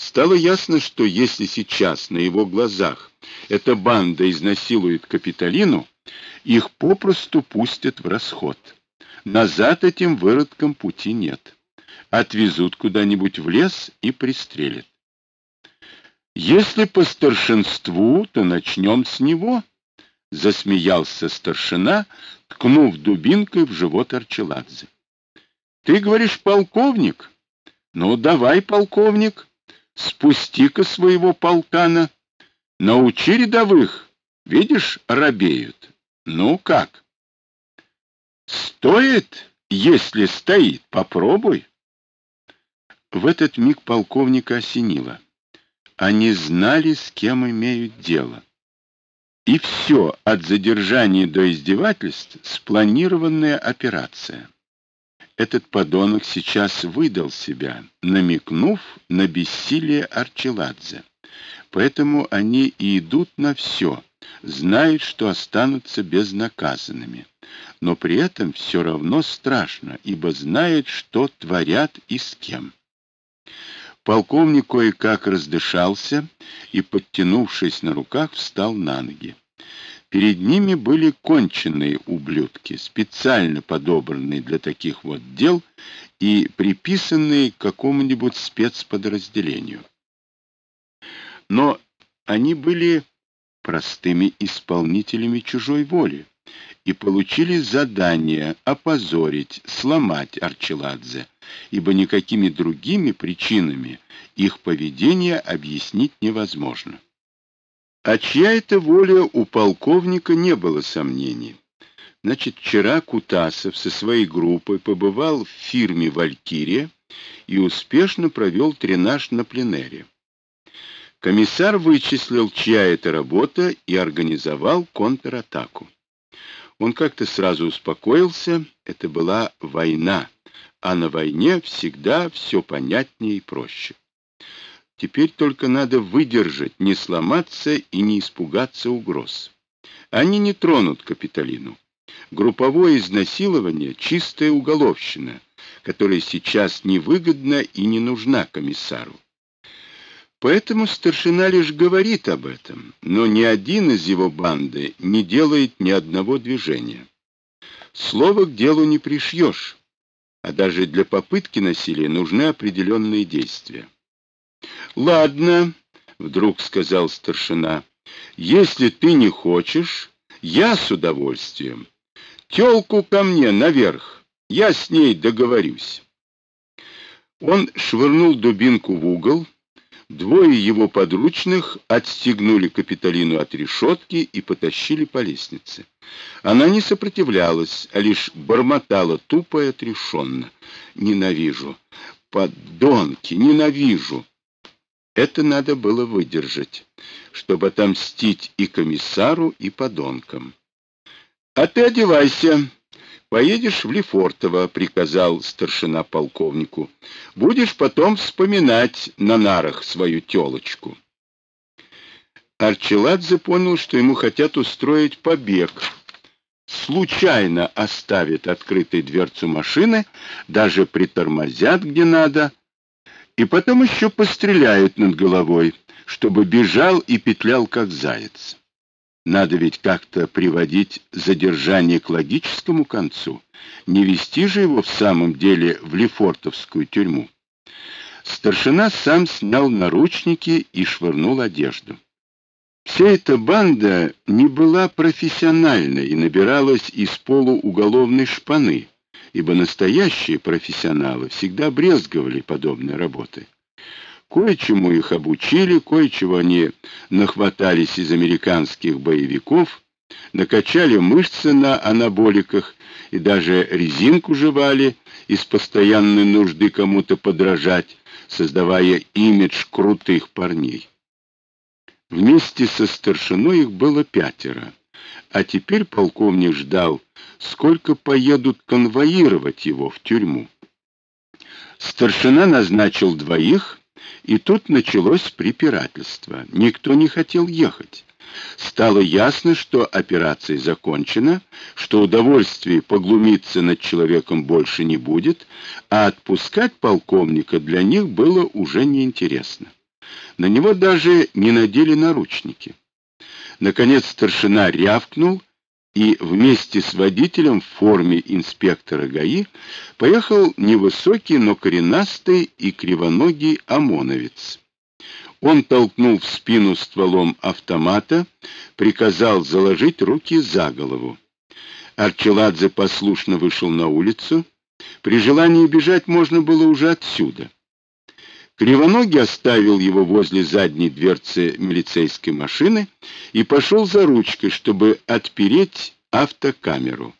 Стало ясно, что если сейчас на его глазах эта банда изнасилует Капитолину, их попросту пустят в расход. Назад этим выродкам пути нет. Отвезут куда-нибудь в лес и пристрелят. Если по старшинству, то начнем с него, — засмеялся старшина, ткнув дубинкой в живот Арчеладзе. — Ты говоришь, полковник? Ну, давай, полковник, спусти-ка своего полкана. Научи рядовых, видишь, робеют. Ну как? Стоит, если стоит, попробуй. В этот миг полковника осенило. Они знали, с кем имеют дело. И все, от задержания до издевательств, спланированная операция. Этот подонок сейчас выдал себя, намекнув на бессилие Арчеладзе. Поэтому они и идут на все, знают, что останутся безнаказанными. Но при этом все равно страшно, ибо знают, что творят и с кем. Полковник кое-как раздышался и, подтянувшись на руках, встал на ноги. Перед ними были конченые ублюдки, специально подобранные для таких вот дел и приписанные к какому-нибудь спецподразделению. Но они были простыми исполнителями чужой воли и получили задание опозорить, сломать Арчеладзе, ибо никакими другими причинами их поведение объяснить невозможно. А чья это воля у полковника не было сомнений. Значит, вчера Кутасов со своей группой побывал в фирме «Валькирия» и успешно провел тренаж на пленэре. Комиссар вычислил, чья это работа, и организовал контратаку. Он как-то сразу успокоился, это была война, а на войне всегда все понятнее и проще. Теперь только надо выдержать, не сломаться и не испугаться угроз. Они не тронут Капитолину. Групповое изнасилование — чистая уголовщина, которая сейчас невыгодна и не нужна комиссару. Поэтому старшина лишь говорит об этом, но ни один из его банды не делает ни одного движения. Слово к делу не пришьешь, а даже для попытки насилия нужны определенные действия. «Ладно», — вдруг сказал старшина, — «если ты не хочешь, я с удовольствием. Телку ко мне наверх, я с ней договорюсь». Он швырнул дубинку в угол, Двое его подручных отстегнули Капитолину от решетки и потащили по лестнице. Она не сопротивлялась, а лишь бормотала тупо и отрешенно. «Ненавижу! Подонки! Ненавижу!» Это надо было выдержать, чтобы отомстить и комиссару, и подонкам. «А ты одевайся!» Поедешь в Лефортово, приказал старшина полковнику. Будешь потом вспоминать на нарах свою телочку. Арчеладзе понял, что ему хотят устроить побег. Случайно оставит открытой дверцу машины, даже притормозят где надо, и потом еще постреляют над головой, чтобы бежал и петлял как заяц. Надо ведь как-то приводить задержание к логическому концу, не вести же его в самом деле в Лефортовскую тюрьму. Старшина сам снял наручники и швырнул одежду. Вся эта банда не была профессиональной и набиралась из полууголовной шпаны, ибо настоящие профессионалы всегда брезговали подобной работой. Кое-чему их обучили, кое-чего они нахватались из американских боевиков, накачали мышцы на анаболиках и даже резинку жевали из постоянной нужды кому-то подражать, создавая имидж крутых парней. Вместе со старшиной их было пятеро, а теперь полковник ждал, сколько поедут конвоировать его в тюрьму. Старшина назначил двоих, и тут началось препирательство. Никто не хотел ехать. Стало ясно, что операция закончена, что удовольствия поглумиться над человеком больше не будет, а отпускать полковника для них было уже неинтересно. На него даже не надели наручники. Наконец старшина рявкнул и вместе с водителем в форме инспектора ГАИ поехал невысокий, но коренастый и кривоногий ОМОНовец. Он толкнул в спину стволом автомата, приказал заложить руки за голову. Арчеладзе послушно вышел на улицу. При желании бежать можно было уже отсюда. Кривоногий оставил его возле задней дверцы милицейской машины и пошел за ручкой, чтобы отпереть автокамеру.